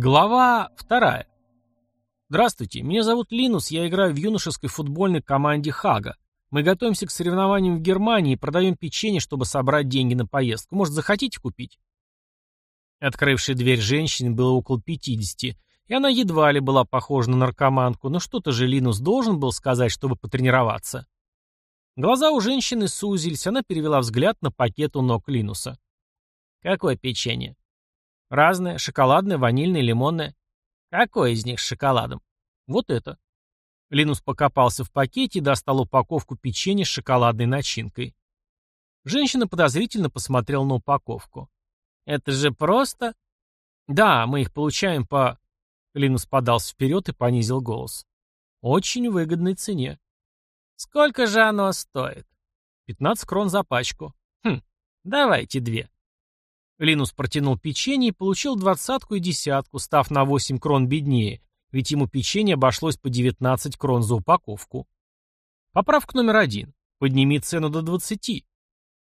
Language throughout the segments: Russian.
Глава вторая. Здравствуйте, меня зовут Линус, я играю в юношеской футбольной команде Хага. Мы готовимся к соревнованиям в Германии и продаем печенье, чтобы собрать деньги на поездку. Может, захотите купить? Открывшей дверь женщины было около 50, и она едва ли была похожа на наркоманку, но что-то же Линус должен был сказать, чтобы потренироваться. Глаза у женщины сузились, она перевела взгляд на пакет у ног Линуса. «Какое печенье?» Разное, шоколадное, ванильное, лимонное. Какое из них с шоколадом? Вот это. Линус покопался в пакете и достал упаковку печенья с шоколадной начинкой. Женщина подозрительно посмотрела на упаковку. «Это же просто...» «Да, мы их получаем по...» Линус подался вперед и понизил голос. «Очень выгодной цене». «Сколько же оно стоит?» «15 крон за пачку». «Хм, давайте две». Линус протянул печенье и получил двадцатку и десятку, став на 8 крон беднее, ведь ему печенье обошлось по 19 крон за упаковку. Поправка номер один. Подними цену до 20.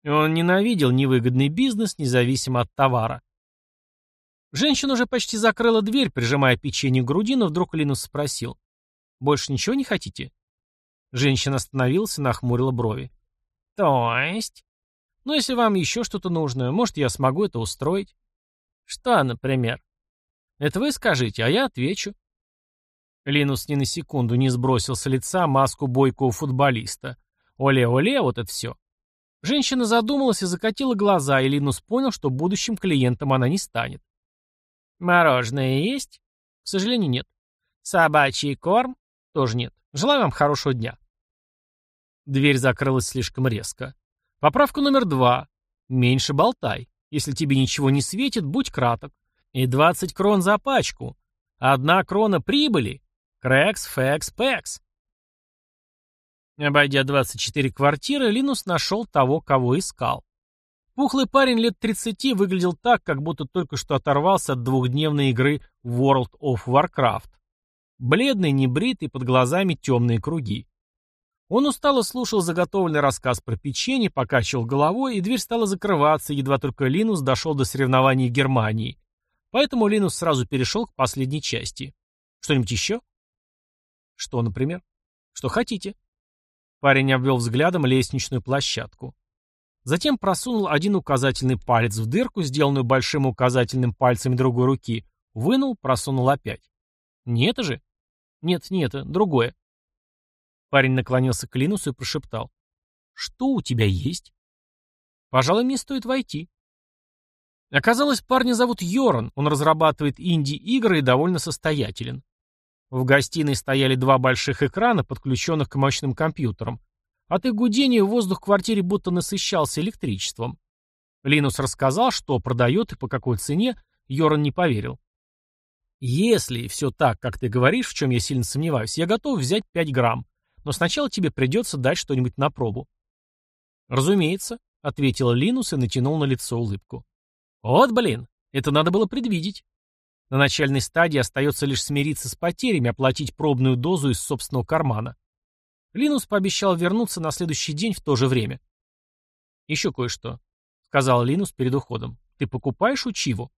Он ненавидел невыгодный бизнес, независимо от товара. Женщина уже почти закрыла дверь, прижимая печенье к груди, но вдруг Линус спросил. «Больше ничего не хотите?» Женщина остановилась и нахмурила брови. «То есть?» Но если вам еще что-то нужно, может, я смогу это устроить. Что, например? Это вы скажите, а я отвечу. Линус ни на секунду не сбросил с лица маску бойкого футболиста. Оле-оле, вот это все. Женщина задумалась и закатила глаза, и Линус понял, что будущим клиентом она не станет. «Мороженое есть?» «К сожалению, нет». «Собачий корм?» «Тоже нет. Желаю вам хорошего дня». Дверь закрылась слишком резко. Поправка номер два. Меньше болтай. Если тебе ничего не светит, будь краток. И 20 крон за пачку. Одна крона прибыли. Крэкс, фэкс, пэкс. Обойдя 24 квартиры, Линус нашел того, кого искал. Пухлый парень лет 30 выглядел так, как будто только что оторвался от двухдневной игры World of Warcraft. Бледный, небритый, под глазами темные круги. Он устало слушал заготовленный рассказ про печенье, покачивал головой, и дверь стала закрываться, едва только Линус дошел до соревнований Германии. Поэтому Линус сразу перешел к последней части. Что-нибудь еще? Что, например? Что хотите? Парень обвел взглядом лестничную площадку. Затем просунул один указательный палец в дырку, сделанную большим указательным пальцем другой руки, вынул, просунул опять. Не это же? Нет, не это, другое. Парень наклонился к Линусу и прошептал. «Что у тебя есть?» «Пожалуй, мне стоит войти». Оказалось, парня зовут Йоран, он разрабатывает инди-игры и довольно состоятелен. В гостиной стояли два больших экрана, подключенных к мощным компьютерам. От их гудения воздух в квартире будто насыщался электричеством. Линус рассказал, что продает и по какой цене, Йоран не поверил. «Если все так, как ты говоришь, в чем я сильно сомневаюсь, я готов взять 5 грамм. Но сначала тебе придется дать что-нибудь на пробу». «Разумеется», — ответил Линус и натянул на лицо улыбку. «Вот блин, это надо было предвидеть. На начальной стадии остается лишь смириться с потерями, оплатить пробную дозу из собственного кармана. Линус пообещал вернуться на следующий день в то же время. «Еще кое-что», — сказал Линус перед уходом. «Ты покупаешь учиву?»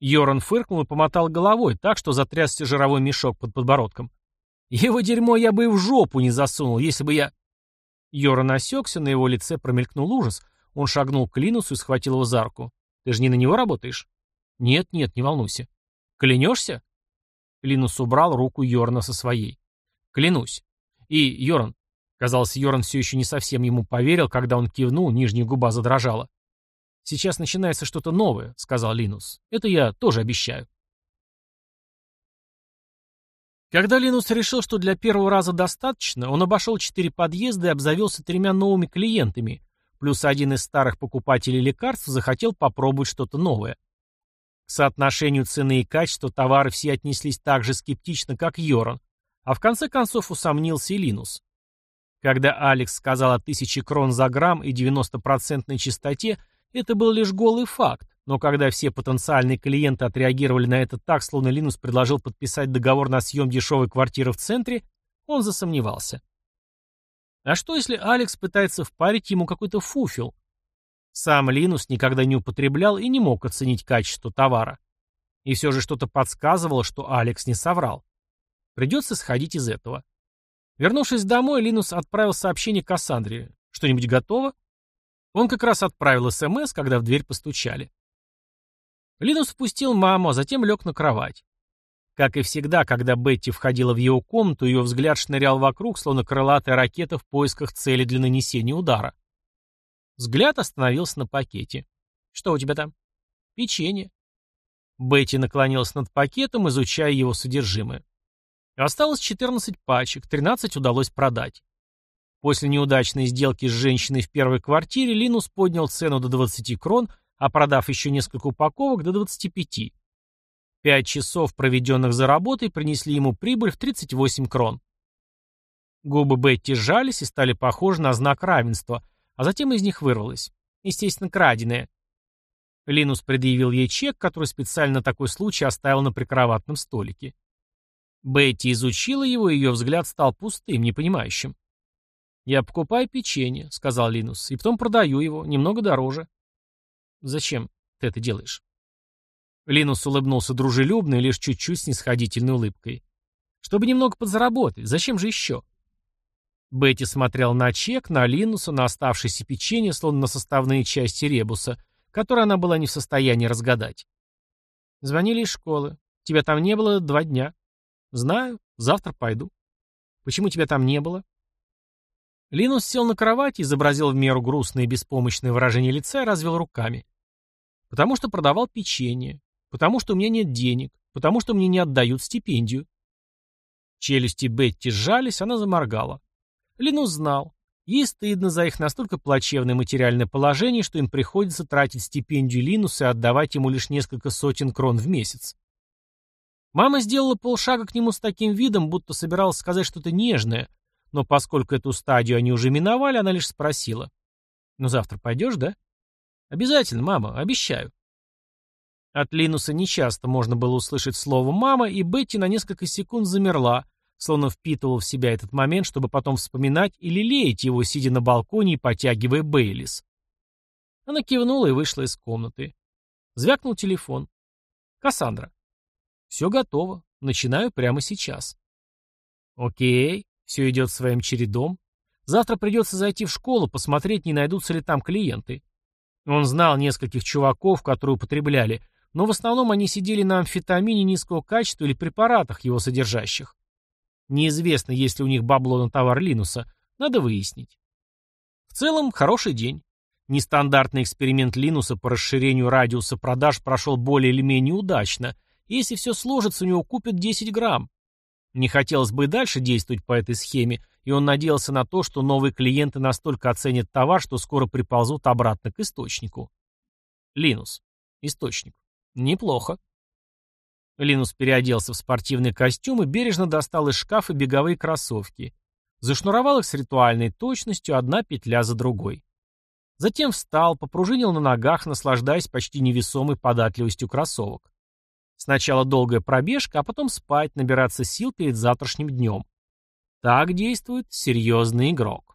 Йоран фыркнул и помотал головой так, что затрясся жировой мешок под подбородком. Его дерьмо я бы и в жопу не засунул, если бы я... Йора насекся, на его лице промелькнул ужас. Он шагнул к Линусу и схватил его за руку. «Ты же не на него работаешь?» «Нет, нет, не волнуйся». «Клянешься?» Линус убрал руку Йорна со своей. «Клянусь». И, Йорн, казалось, Йорн все еще не совсем ему поверил, когда он кивнул, нижняя губа задрожала. «Сейчас начинается что-то новое», — сказал Линус. «Это я тоже обещаю». Когда Линус решил, что для первого раза достаточно, он обошел четыре подъезда и обзавелся тремя новыми клиентами, плюс один из старых покупателей лекарств захотел попробовать что-то новое. К соотношению цены и качества товары все отнеслись так же скептично, как Йоран, а в конце концов усомнился и Линус. Когда Алекс сказал о тысяче крон за грамм и 90% чистоте, это был лишь голый факт, но когда все потенциальные клиенты отреагировали на это так, словно Линус предложил подписать договор на съем дешевой квартиры в центре, он засомневался. А что, если Алекс пытается впарить ему какой-то фуфел? Сам Линус никогда не употреблял и не мог оценить качество товара. И все же что-то подсказывало, что Алекс не соврал. Придется сходить из этого. Вернувшись домой, Линус отправил сообщение Кассандре. «Что-нибудь готово?» Он как раз отправил СМС, когда в дверь постучали. Линус впустил маму, а затем лег на кровать. Как и всегда, когда Бетти входила в его комнату, ее взгляд шнырял вокруг, словно крылатая ракета в поисках цели для нанесения удара. Взгляд остановился на пакете. «Что у тебя там?» «Печенье». Бетти наклонилась над пакетом, изучая его содержимое. Осталось 14 пачек, 13 удалось продать. После неудачной сделки с женщиной в первой квартире Линус поднял цену до 20 крон, а продав еще несколько упаковок до 25. Пять часов, проведенных за работой, принесли ему прибыль в 38 крон. Губы Бетти сжались и стали похожи на знак равенства, а затем из них вырвалось. Естественно, краденое. Линус предъявил ей чек, который специально на такой случай оставил на прикроватном столике. Бетти изучила его, и ее взгляд стал пустым, непонимающим. «Я покупаю печенье», — сказал Линус, — «и потом продаю его, немного дороже». «Зачем ты это делаешь?» Линус улыбнулся дружелюбно и лишь чуть-чуть снисходительной улыбкой. «Чтобы немного подзаработать. Зачем же еще?» Бетти смотрел на чек, на Линуса, на оставшееся печенье, словно на составные части ребуса, которые она была не в состоянии разгадать. «Звонили из школы. Тебя там не было два дня». «Знаю. Завтра пойду». «Почему тебя там не было?» Линус сел на кровать, изобразил в меру грустное и беспомощное выражение лица и развел руками. «Потому что продавал печенье. Потому что у меня нет денег. Потому что мне не отдают стипендию». Челюсти Бетти сжались, она заморгала. Линус знал. Ей стыдно за их настолько плачевное материальное положение, что им приходится тратить стипендию Линуса и отдавать ему лишь несколько сотен крон в месяц. Мама сделала полшага к нему с таким видом, будто собиралась сказать что-то нежное, но поскольку эту стадию они уже миновали, она лишь спросила. «Ну завтра пойдешь, да?» «Обязательно, мама, обещаю». От Линуса нечасто можно было услышать слово «мама», и Бетти на несколько секунд замерла, словно впитывала в себя этот момент, чтобы потом вспоминать или леять его, сидя на балконе и потягивая Бейлис. Она кивнула и вышла из комнаты. Звякнул телефон. «Кассандра». «Все готово. Начинаю прямо сейчас». «Окей. Все идет своим чередом. Завтра придется зайти в школу, посмотреть, не найдутся ли там клиенты. Он знал нескольких чуваков, которые употребляли, но в основном они сидели на амфетамине низкого качества или препаратах его содержащих. Неизвестно, есть ли у них бабло на товар Линуса. Надо выяснить. В целом, хороший день. Нестандартный эксперимент Линуса по расширению радиуса продаж прошел более или менее удачно. Если все сложится, у него купят 10 грамм. Не хотелось бы и дальше действовать по этой схеме, и он надеялся на то, что новые клиенты настолько оценят товар, что скоро приползут обратно к источнику. Линус. Источник. Неплохо. Линус переоделся в спортивный костюм и бережно достал из шкафа беговые кроссовки. Зашнуровал их с ритуальной точностью, одна петля за другой. Затем встал, попружинил на ногах, наслаждаясь почти невесомой податливостью кроссовок. Сначала долгая пробежка, а потом спать, набираться сил перед завтрашним днем. Так действует серьезный игрок.